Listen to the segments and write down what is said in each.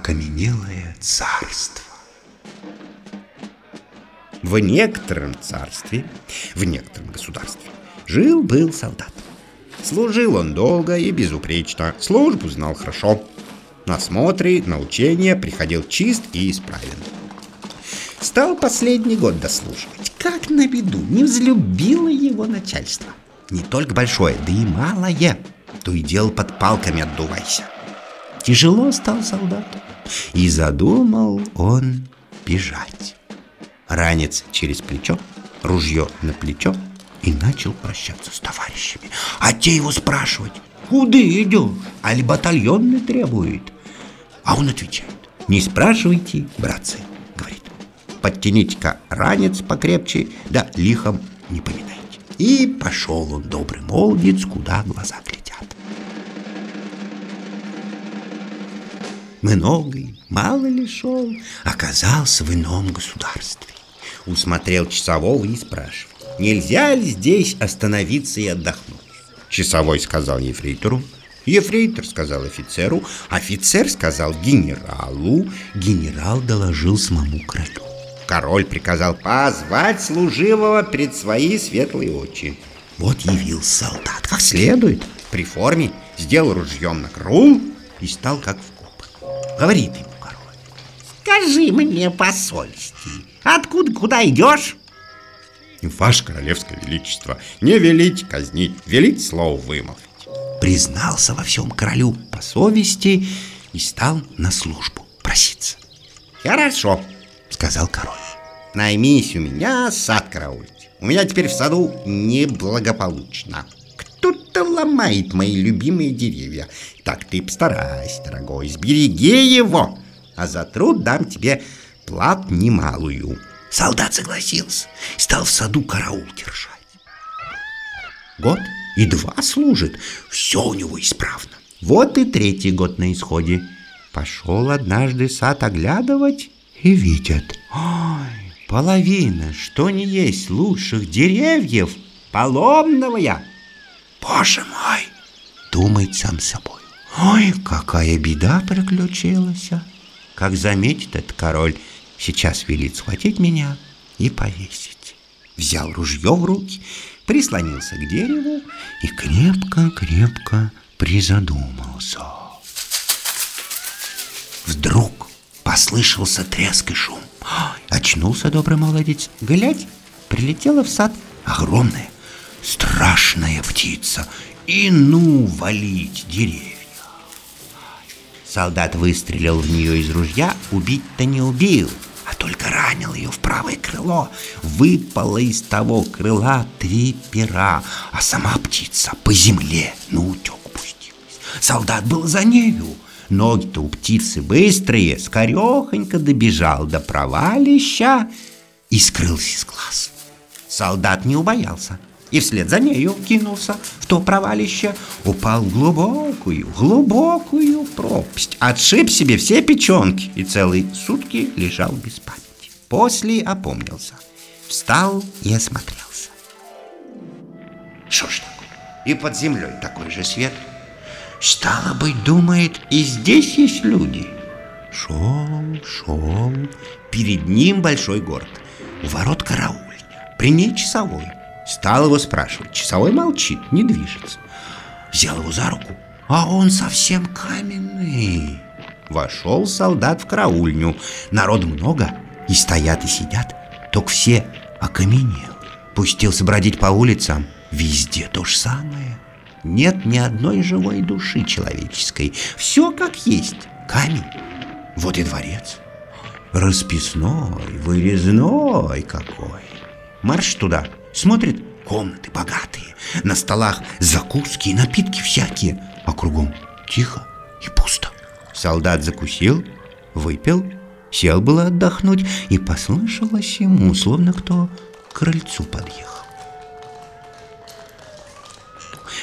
окаменелое царство. В некотором царстве, в некотором государстве жил-был солдат. Служил он долго и безупречно, службу знал хорошо. На смотры, на учения приходил чист и исправен. Стал последний год дослуживать. Как на виду, не взлюбило его начальство. Не только большое, да и малое. То и дело под палками отдувайся. Тяжело стал солдату. И задумал он бежать. Ранец через плечо, ружье на плечо и начал прощаться с товарищами. А те его спрашивать, куда идешь? Али батальонный требует? А он отвечает, не спрашивайте, братцы, говорит. Подтяните-ка ранец покрепче, да лихом не поминайте. И пошел он, добрый молодец, куда глаза глядят. Многой, мало ли шел, оказался в ином государстве. Усмотрел часового и спрашивает, нельзя ли здесь остановиться и отдохнуть? Часовой сказал ефрейтору, ефрейтор сказал офицеру, офицер сказал генералу, генерал доложил самому королю. Король приказал позвать служивого пред свои светлые очи. Вот явился солдат, как следует, при форме, сделал ружьем на крул и стал как в Говорит ему король. Скажи мне по совести, откуда куда идешь? Ваше королевское величество, не велить казнить, велить слово вымолвить. Признался во всем королю по совести и стал на службу проситься. Хорошо, сказал король. Наймись у меня сад караулить. У меня теперь в саду неблагополучно кто-то ломает мои любимые деревья. Так ты постарайся, дорогой, сбереги его, а за труд дам тебе плат немалую. Солдат согласился, стал в саду караул держать. Год и два служит, все у него исправно. Вот и третий год на исходе. Пошел однажды сад оглядывать и видят. Ой, половина, что не есть лучших деревьев, поломного Боже мой, думает сам собой. Ой, какая беда приключилась. А! Как заметит этот король, сейчас велит схватить меня и повесить. Взял ружье в руки, прислонился к дереву и крепко-крепко призадумался. Вдруг послышался треск и шум. Очнулся добрый молодец. Глядь, прилетела в сад огромная, страшная птица, и ну валить деревья. Солдат выстрелил в нее из ружья, убить-то не убил, а только ранил ее в правое крыло. Выпало из того крыла три пера, а сама птица по земле на утек пустилась. Солдат был за нею. Ноги-то у птицы быстрые, скорехонько добежал до провалища и скрылся из глаз. Солдат не убоялся и вслед за нею кинулся в то провалище, упал в глубокую, глубокую пропасть, отшиб себе все печенки и целые сутки лежал без памяти. После опомнился, встал и осмотрелся. Что ж такое? И под землей такой же свет. Стало быть, думает, и здесь есть люди. Шел, шел, перед ним большой город, у ворот караульня, при ней часовой. Стал его спрашивать. Часовой молчит, не движется. Взял его за руку, а он совсем каменный. Вошел солдат в караульню. Народ много, и стоят, и сидят. Только все окаменел. Пустился бродить по улицам. Везде то же самое. Нет ни одной живой души человеческой. Все как есть. Камень. Вот и дворец. Расписной, вырезной какой. Марш туда. Смотрит, комнаты богатые, на столах закуски и напитки всякие, а кругом тихо и пусто. Солдат закусил, выпил, сел было отдохнуть, и послышалось ему, словно кто к крыльцу подъехал.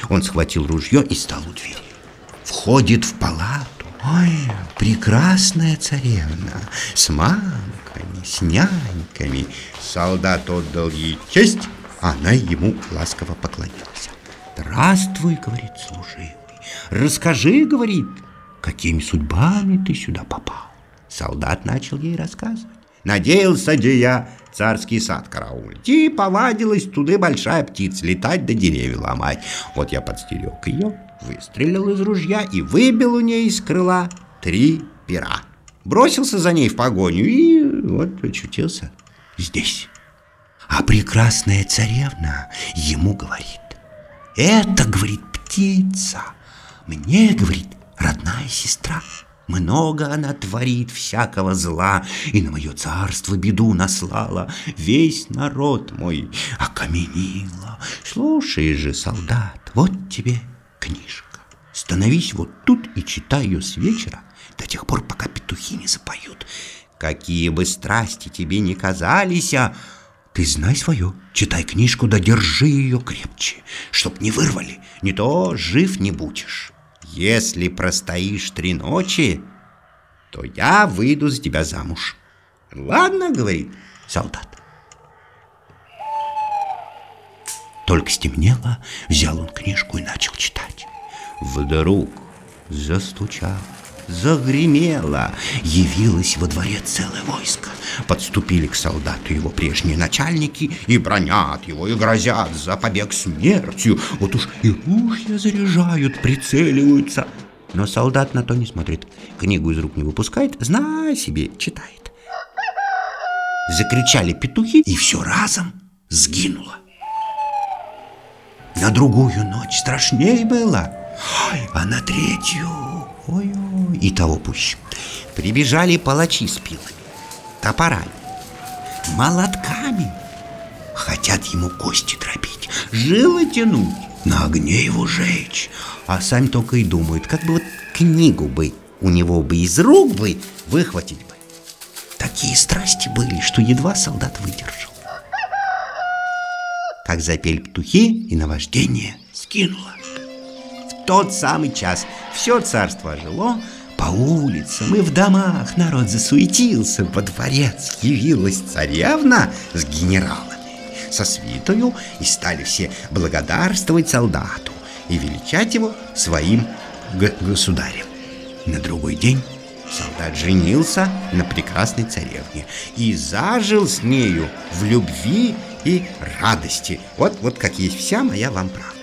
Он схватил ружье и стал у двери. Входит в палату. Ой, прекрасная царевна с мамками, с няньками. Солдат отдал ей честь она ему ласково поклонилась. «Здравствуй», — говорит служивый, — «расскажи», — говорит, — «какими судьбами ты сюда попал?» Солдат начал ей рассказывать. Надеялся где я царский сад караулить. И повадилась туда большая птица летать да деревья ломать. Вот я подстерег ее, выстрелил из ружья и выбил у нее из крыла три пера. Бросился за ней в погоню и вот очутился здесь. А прекрасная царевна ему говорит, это, говорит, птица, мне, говорит, родная сестра. Много она творит всякого зла, И на мое царство беду наслала, Весь народ мой окаменила. Слушай же, солдат, вот тебе книжка. Становись вот тут и читай ее с вечера До тех пор, пока петухи не запоют. Какие бы страсти тебе ни казались, а ты знай свое, читай книжку, да держи ее крепче, Чтоб не вырвали, не то жив не будешь. Если простоишь три ночи, то я выйду за тебя замуж. Ладно, говорит солдат. Только стемнело, взял он книжку и начал читать. Вдруг застучал загремело. Явилось во дворе целое войско. Подступили к солдату его прежние начальники и бронят его, и грозят за побег смертью. Вот уж и ружья заряжают, прицеливаются. Но солдат на то не смотрит, книгу из рук не выпускает, знай себе, читает. Закричали петухи, и все разом сгинуло. На другую ночь страшней было, а на третью, ой-ой, и того пуще. Прибежали палачи с пилами, топорами, молотками. Хотят ему кости дробить, жилы тянуть, на огне его жечь. А сами только и думают, как бы вот книгу бы у него бы из рук бы выхватить бы. Такие страсти были, что едва солдат выдержал. Как запели петухи, и наваждение скинуло. Тот самый час все царство ожило, по улицам и в домах народ засуетился, во дворец явилась царевна с генералами, со свитою, и стали все благодарствовать солдату и величать его своим государем. На другой день солдат женился на прекрасной царевне и зажил с нею в любви и радости. Вот, вот как есть вся моя вам правда.